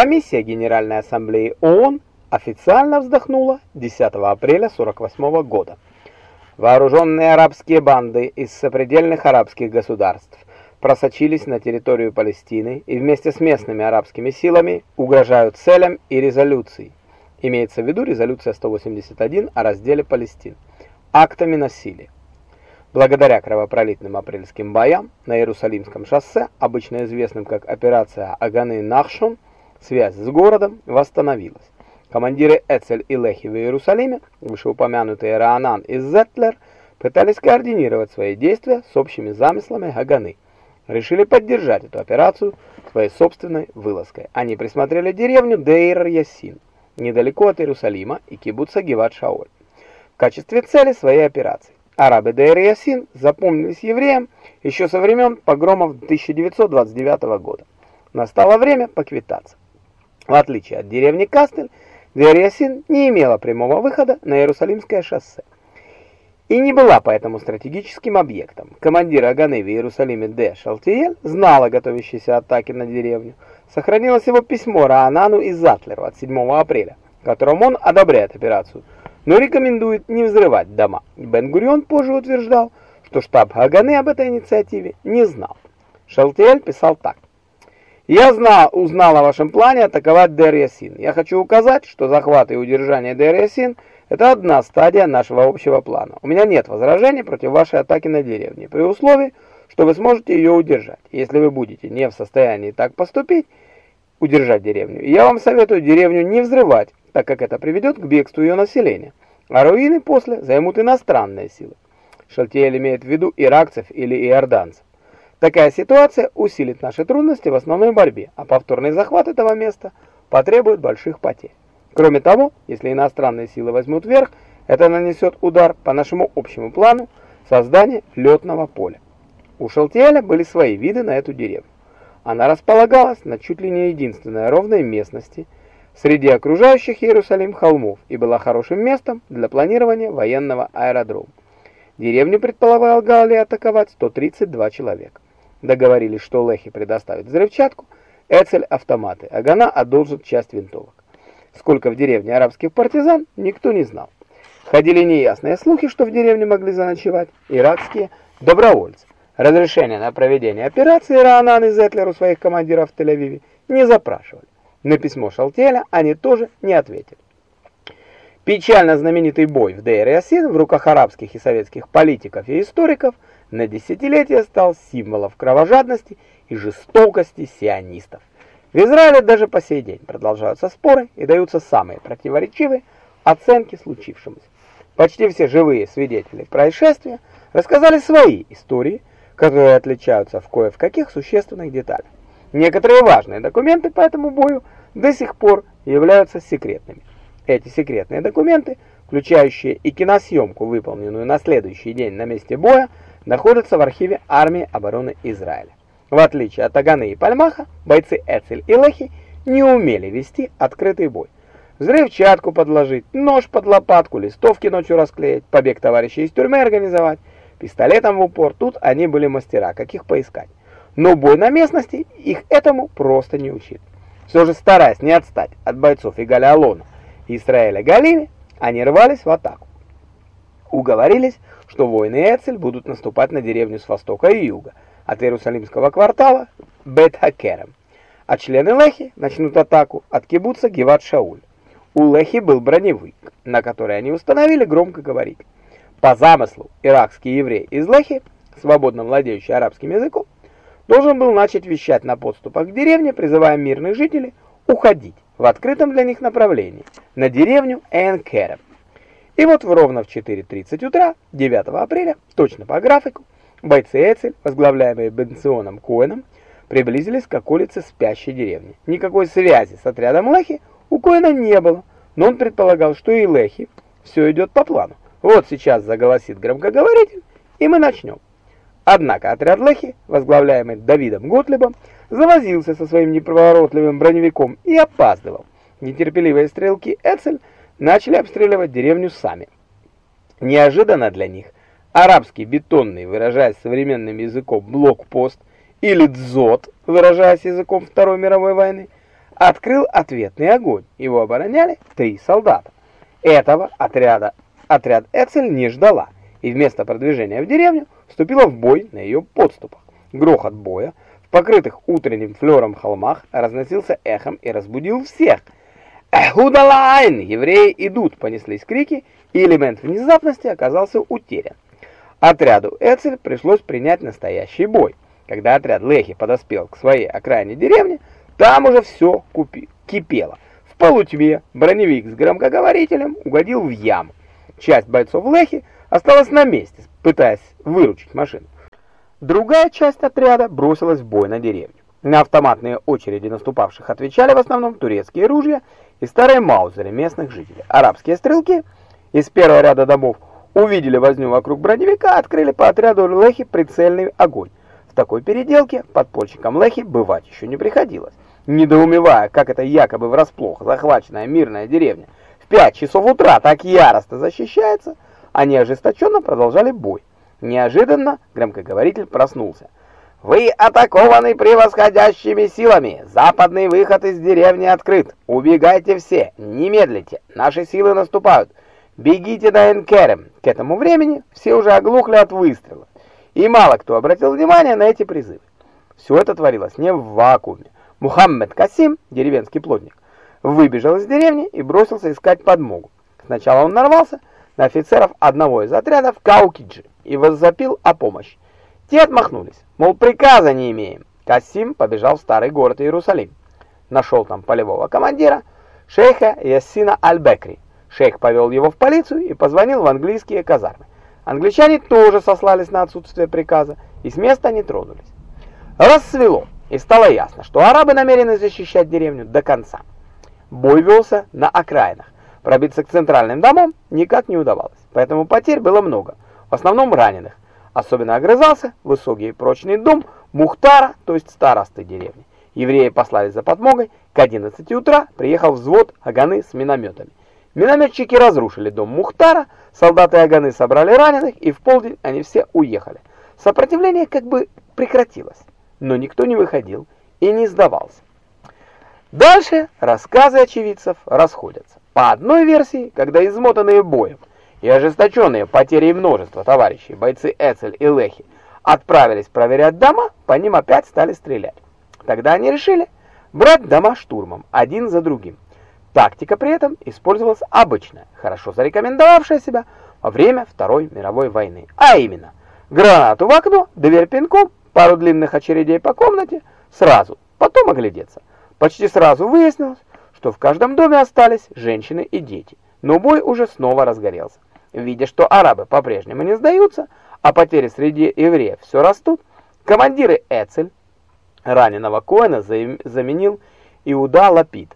Комиссия Генеральной Ассамблеи ООН официально вздохнула 10 апреля 48 года. Вооруженные арабские банды из сопредельных арабских государств просочились на территорию Палестины и вместе с местными арабскими силами угрожают целям и резолюции. Имеется в виду резолюция 181 о разделе Палестины. Актами насилия. Благодаря кровопролитным апрельским боям на Иерусалимском шоссе, обычно известным как операция Аганы-Нахшон, связь с городом восстановилась. Командиры Эцель и Лехи в Иерусалиме, вышеупомянутые Раанан и Зетлер, пытались координировать свои действия с общими замыслами Аганы. Решили поддержать эту операцию своей собственной вылазкой. Они присмотрели деревню Дейр-Ясин, недалеко от Иерусалима и кибуца Геват-Шаоль, в качестве цели своей операции. Арабы Дейр Ясин запомнились евреям еще со времен погромов 1929 года. Настало время поквитаться. В отличие от деревни Кастель, Дейр-Ясин не имела прямого выхода на Иерусалимское шоссе и не была поэтому стратегическим объектом. Командир Аганы в Иерусалиме Д. Шалтиель знал о готовящейся атаке на деревню. Сохранилось его письмо Раанану из Затлеру от 7 апреля, в котором он одобряет операцию, но рекомендует не взрывать дома. Бен-Гурион позже утверждал, что штаб Аганы об этой инициативе не знал. Шалтиель писал так. Я знал, узнал о вашем плане атаковать Дер-Ясин. Я хочу указать, что захват и удержание Дер-Ясин – это одна стадия нашего общего плана. У меня нет возражений против вашей атаки на деревню, при условии, что вы сможете ее удержать. Если вы будете не в состоянии так поступить, удержать деревню, я вам советую деревню не взрывать, так как это приведет к бегству ее населения, а руины после займут иностранные силы. Шальтиэль имеет в виду иракцев или иорданцев. Такая ситуация усилит наши трудности в основной борьбе, а повторный захват этого места потребует больших потерь. Кроме того, если иностранные силы возьмут верх, это нанесет удар по нашему общему плану создания летного поля. У Шалтиэля были свои виды на эту деревню. Она располагалась на чуть ли не единственной ровной местности среди окружающих Иерусалим холмов и была хорошим местом для планирования военного аэродрома. Деревню предполагали атаковать 132 человека. Договорились, что Лехи предоставит взрывчатку, Эцель автоматы, а Гана одолжит часть винтовок. Сколько в деревне арабских партизан, никто не знал. Ходили неясные слухи, что в деревне могли заночевать иракские добровольцы. Разрешение на проведение операции Раанан и Зетлер у своих командиров в Тель-Авиве не запрашивали. На письмо Шалтеля они тоже не ответили. Печально знаменитый бой в Дейр-Ясин в руках арабских и советских политиков и историков – на десятилетия стал символом кровожадности и жестокости сионистов. В Израиле даже по сей день продолжаются споры и даются самые противоречивые оценки случившемуся. Почти все живые свидетели происшествия рассказали свои истории, которые отличаются в кое в каких существенных деталях. Некоторые важные документы по этому бою до сих пор являются секретными. Эти секретные документы, включающие и киносъемку, выполненную на следующий день на месте боя, находятся в архиве армии обороны Израиля. В отличие от Аганы и Пальмаха, бойцы Эцель и Лехи не умели вести открытый бой. Взрывчатку подложить, нож под лопатку, листовки ночью расклеить, побег товарищей из тюрьмы организовать. Пистолетом в упор тут они были мастера, каких поискать. Но бой на местности их этому просто не учит. Все же стараясь не отстать от бойцов Игаля Алона и Исраэля Галини, они рвались в атаку. Уговорились, что воины Эцель будут наступать на деревню с востока и юга, от Иерусалимского квартала Бет-Хакерем, а члены Лехи начнут атаку от кибуца Геват-Шауль. У Лехи был броневик, на который они установили громкоговоритель. По замыслу, иракский еврей из Лехи, свободно владеющий арабским языком, должен был начать вещать на подступах к деревне, призывая мирных жителей уходить в открытом для них направлении на деревню Энкерем. И вот ровно в 4.30 утра 9 апреля, точно по графику, бойцы Эцель, возглавляемые Бенционом Коэном, приблизились к околице спящей деревни. Никакой связи с отрядом Лехи у Коэна не было, но он предполагал, что и Лехи все идет по плану. Вот сейчас заголосит громкоговоритель, и мы начнем. Однако отряд Лехи, возглавляемый Давидом Готлибом, завозился со своим неповоротливым броневиком и опаздывал. Нетерпеливые стрелки Эцель начали обстреливать деревню сами. Неожиданно для них арабский бетонный, выражаясь современным языком, блокпост или дзот, выражаясь языком Второй мировой войны, открыл ответный огонь. Его обороняли три солдата. Этого отряда отряд Эцель не ждала, и вместо продвижения в деревню вступила в бой на ее подступах. Грохот боя в покрытых утренним флером холмах разносился эхом и разбудил всех. «Эхудалайн! Евреи идут!» — понеслись крики, и элемент внезапности оказался утерян. Отряду Эцель пришлось принять настоящий бой. Когда отряд Лехи подоспел к своей окраине деревни, там уже все купи кипело. В полутьме броневик с громкоговорителем угодил в яму. Часть бойцов Лехи осталась на месте, пытаясь выручить машину. Другая часть отряда бросилась в бой на деревню. На автоматные очереди наступавших отвечали в основном турецкие ружья и старые маузеры местных жителей. Арабские стрелки из первого ряда домов увидели возню вокруг броневика, открыли по отряду Лехи прицельный огонь. В такой переделке подпольщикам Лехи бывать еще не приходилось. Недоумевая, как это якобы врасплох захваченная мирная деревня в 5 часов утра так яростно защищается, они ожесточенно продолжали бой. Неожиданно громкоговоритель проснулся. «Вы атакованы превосходящими силами! Западный выход из деревни открыт! Убегайте все! Не медлите! Наши силы наступают! Бегите на Энкерем!» К этому времени все уже оглухли от выстрела, и мало кто обратил внимание на эти призывы. Все это творилось не в вакууме. Мухаммед Касим, деревенский плотник, выбежал из деревни и бросился искать подмогу. Сначала он нарвался на офицеров одного из отрядов Каукиджи и воззапил о помощи. Те отмахнулись, мол, приказа не имеем. Касим побежал в старый город Иерусалим. Нашел там полевого командира, шейха Яссина Аль-Бекри. Шейх повел его в полицию и позвонил в английские казармы. Англичане тоже сослались на отсутствие приказа, и с места не тронулись. Рассвело, и стало ясно, что арабы намерены защищать деревню до конца. Бой велся на окраинах. Пробиться к центральным домам никак не удавалось, поэтому потерь было много, в основном раненых. Особенно огрызался высокий и прочный дом Мухтара, то есть старосты деревни. Евреи послали за подмогой, к 11 утра приехал взвод Аганы с минометами. Минометчики разрушили дом Мухтара, солдаты Аганы собрали раненых, и в полдень они все уехали. Сопротивление как бы прекратилось, но никто не выходил и не сдавался. Дальше рассказы очевидцев расходятся. По одной версии, когда измотанные боем и ожесточенные потерей множества товарищей, бойцы Эцель и Лехи, отправились проверять дома, по ним опять стали стрелять. Тогда они решили брать дома штурмом, один за другим. Тактика при этом использовалась обычная, хорошо зарекомендовавшая себя во время Второй мировой войны. А именно, гранату в окно, дверь пинком, пару длинных очередей по комнате, сразу, потом оглядеться. Почти сразу выяснилось, что в каждом доме остались женщины и дети, но бой уже снова разгорелся. Видя, что арабы по-прежнему не сдаются, а потери среди евреев все растут, командиры Эцель, раненого Коэна заменил Иуда Лапид,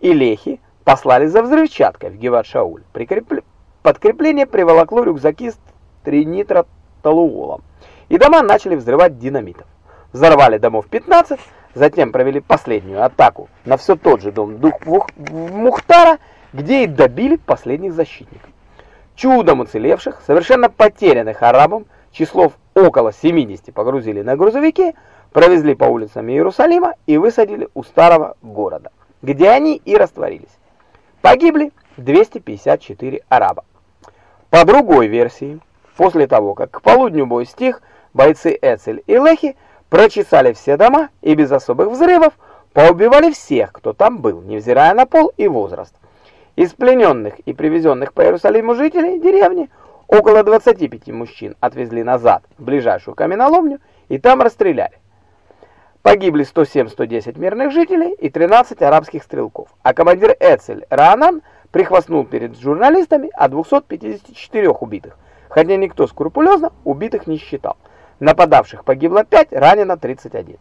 и Лехи послали за взрывчаткой в Геват-Шауль. Прикрепл... Подкрепление приволокло рюкзаки с тринитротолуолом, и дома начали взрывать динамитов. Взорвали домов 15, затем провели последнюю атаку на все тот же дом Мухтара, где и добили последних защитников чудом уцелевших, совершенно потерянных арабам, числов около 70 погрузили на грузовики, провезли по улицам Иерусалима и высадили у старого города, где они и растворились. Погибли 254 араба. По другой версии, после того, как к полудню бой стих, бойцы Эцель и Лехи прочесали все дома и без особых взрывов поубивали всех, кто там был, невзирая на пол и возраст. Из плененных и привезенных по Иерусалиму жителей деревни около 25 мужчин отвезли назад в ближайшую каменоломню и там расстреляли. Погибли 107-110 мирных жителей и 13 арабских стрелков, а командир Эцель Раанан прихвастнул перед журналистами о 254 убитых, хотя никто скрупулезно убитых не считал. Нападавших погибло 5, ранено 31.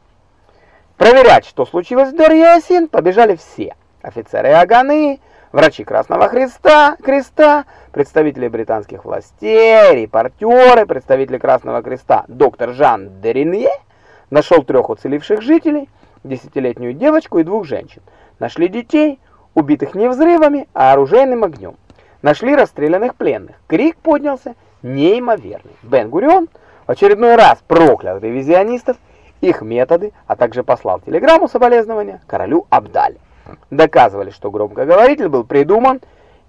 Проверять, что случилось в Дор-Ясин, побежали все. Офицеры Аганы, врачи Красного Христа, Креста, представители британских властей, репортеры, представители Красного Креста, доктор Жан Деринье нашел трех уцелевших жителей, десятилетнюю девочку и двух женщин. Нашли детей, убитых не взрывами, а оружейным огнем. Нашли расстрелянных пленных. Крик поднялся неимоверный. Бен-Гурион в очередной раз проклял ревизионистов, их методы, а также послал телеграмму соболезнования королю Абдале. Доказывали, что громкоговоритель был придуман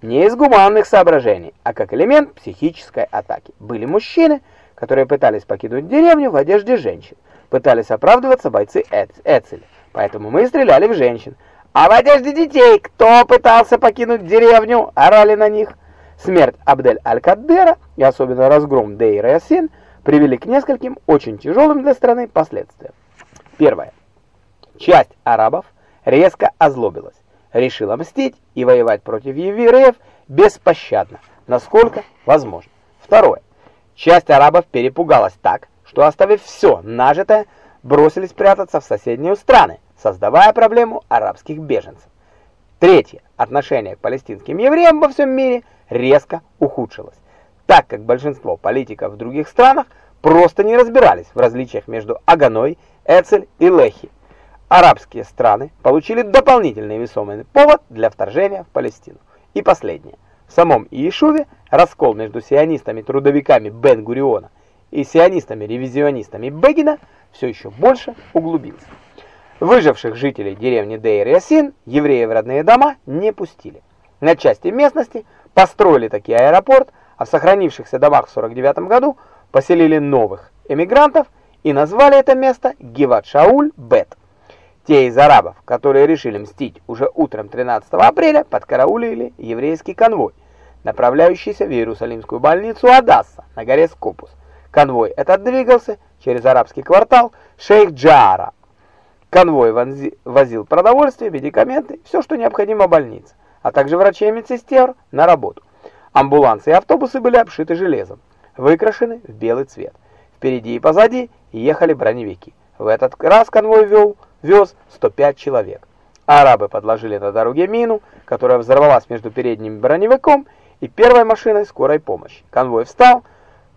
не из гуманных соображений, а как элемент психической атаки. Были мужчины, которые пытались покинуть деревню в одежде женщин. Пытались оправдываться бойцы Эцель, поэтому мы стреляли в женщин. А в одежде детей кто пытался покинуть деревню, орали на них. Смерть Абдель-Аль-Каддера и особенно разгром Дейра Ясин привели к нескольким очень тяжелым для страны последствиям. Первое. Часть арабов резко озлобилась, решила мстить и воевать против евреев беспощадно, насколько возможно. Второе. Часть арабов перепугалась так, что оставив все нажитое, бросились прятаться в соседние страны, создавая проблему арабских беженцев. Третье. Отношение к палестинским евреям во всем мире резко ухудшилось, так как большинство политиков в других странах просто не разбирались в различиях между Аганой, Эцель и Лехи. Арабские страны получили дополнительный весомый повод для вторжения в Палестину. И последнее. В самом Иешуве раскол между сионистами-трудовиками Бен-Гуриона и сионистами-ревизионистами Бегина все еще больше углубился. Выживших жителей деревни Дейр-Ясин евреи в родные дома не пустили. На части местности построили таки аэропорт, а в сохранившихся домах в 49 году поселили новых эмигрантов и назвали это место Гиват-Шауль-Бет. Те из арабов, которые решили мстить уже утром 13 апреля, подкараулили еврейский конвой, направляющийся в Иерусалимскую больницу Адасса на горе Скопус. Конвой этот двигался через арабский квартал Шейх-Джаара. Конвой возил продовольствие, медикаменты, все, что необходимо больнице, а также врачей и медсестер на работу. Амбулансы и автобусы были обшиты железом, выкрашены в белый цвет. Впереди и позади ехали броневики. В этот раз конвой вел вез 105 человек. Арабы подложили на дороге мину, которая взорвалась между передним броневиком и первой машиной скорой помощи. Конвой встал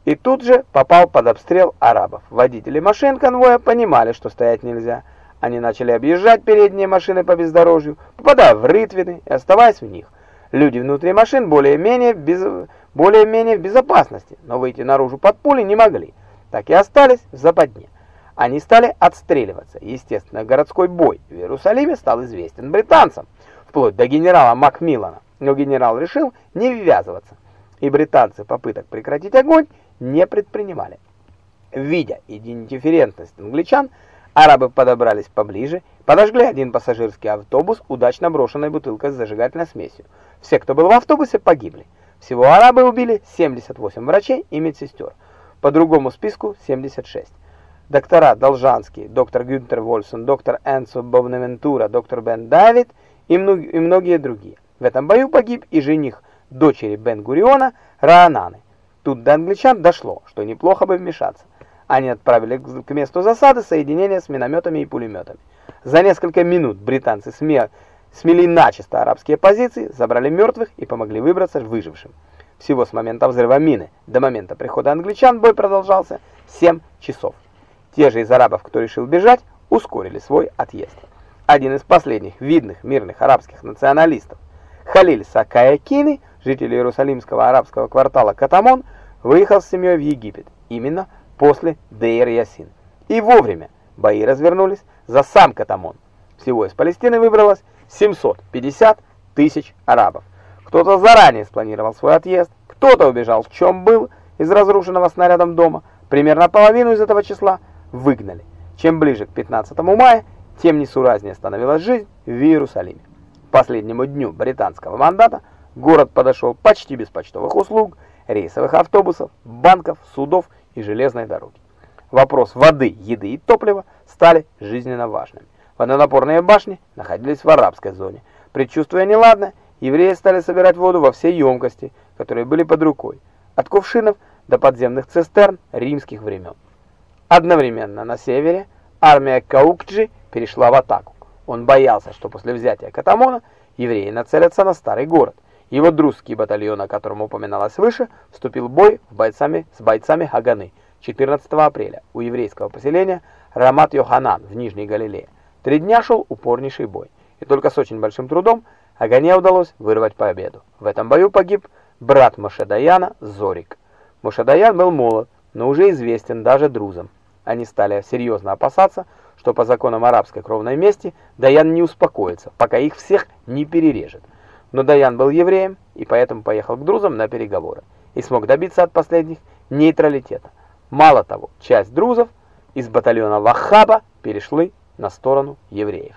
и тут же попал под обстрел арабов. Водители машин конвоя понимали, что стоять нельзя. Они начали объезжать передние машины по бездорожью, попадая в рытвины и оставаясь в них. Люди внутри машин более-менее без... более-менее в безопасности, но выйти наружу под пули не могли. Так и остались в западне. Они стали отстреливаться. Естественно, городской бой в Иерусалиме стал известен британцам, вплоть до генерала Макмиллана. Но генерал решил не ввязываться, и британцы попыток прекратить огонь не предпринимали. Видя идентиферентность англичан, арабы подобрались поближе, подожгли один пассажирский автобус, удачно брошенной бутылкой с зажигательной смесью. Все, кто был в автобусе, погибли. Всего арабы убили 78 врачей и медсестер. По другому списку 76 доктора Должанский, доктор Гюнтер Вольсон, доктор Энцо Бовнавентура, доктор Бен Давид и, мног, и многие другие. В этом бою погиб и жених дочери Бен-Гуриона Раананы. Тут до англичан дошло, что неплохо бы вмешаться. Они отправили к месту засады соединения с минометами и пулеметами. За несколько минут британцы смели, смели начисто арабские позиции, забрали мертвых и помогли выбраться выжившим. Всего с момента взрыва мины до момента прихода англичан бой продолжался 7 часов. Те же из арабов, кто решил бежать, ускорили свой отъезд. Один из последних видных мирных арабских националистов, Халиль Сакаякини, житель Иерусалимского арабского квартала Катамон, выехал с семьей в Египет, именно после Дейр-Ясин. И вовремя бои развернулись за сам Катамон. Всего из Палестины выбралось 750 тысяч арабов. Кто-то заранее спланировал свой отъезд, кто-то убежал в чем был из разрушенного снарядом дома. Примерно половину из этого числа выгнали. Чем ближе к 15 мая, тем несуразнее становилась жизнь в Иерусалиме. К последнему дню британского мандата город подошел почти без почтовых услуг, рейсовых автобусов, банков, судов и железной дороги. Вопрос воды, еды и топлива стали жизненно важными. Водонапорные башни находились в арабской зоне. Предчувствуя неладное, евреи стали собирать воду во все емкости, которые были под рукой, от кувшинов до подземных цистерн римских времен. Одновременно на севере армия Каукджи перешла в атаку. Он боялся, что после взятия Катамона евреи нацелятся на старый город. Его друзский батальон, о котором упоминалось выше, вступил в бой с бойцами, с бойцами Хаганы 14 апреля у еврейского поселения Рамат Йоханан в Нижней Галилее. Три дня шел упорнейший бой, и только с очень большим трудом Агане удалось вырвать победу. В этом бою погиб брат Мошедаяна Зорик. Мошедаян был молод, но уже известен даже друзам они стали серьезно опасаться, что по законам арабской кровной мести Даян не успокоится, пока их всех не перережет. Но Даян был евреем и поэтому поехал к друзам на переговоры и смог добиться от последних нейтралитета. Мало того, часть друзов из батальона Вахаба перешли на сторону евреев.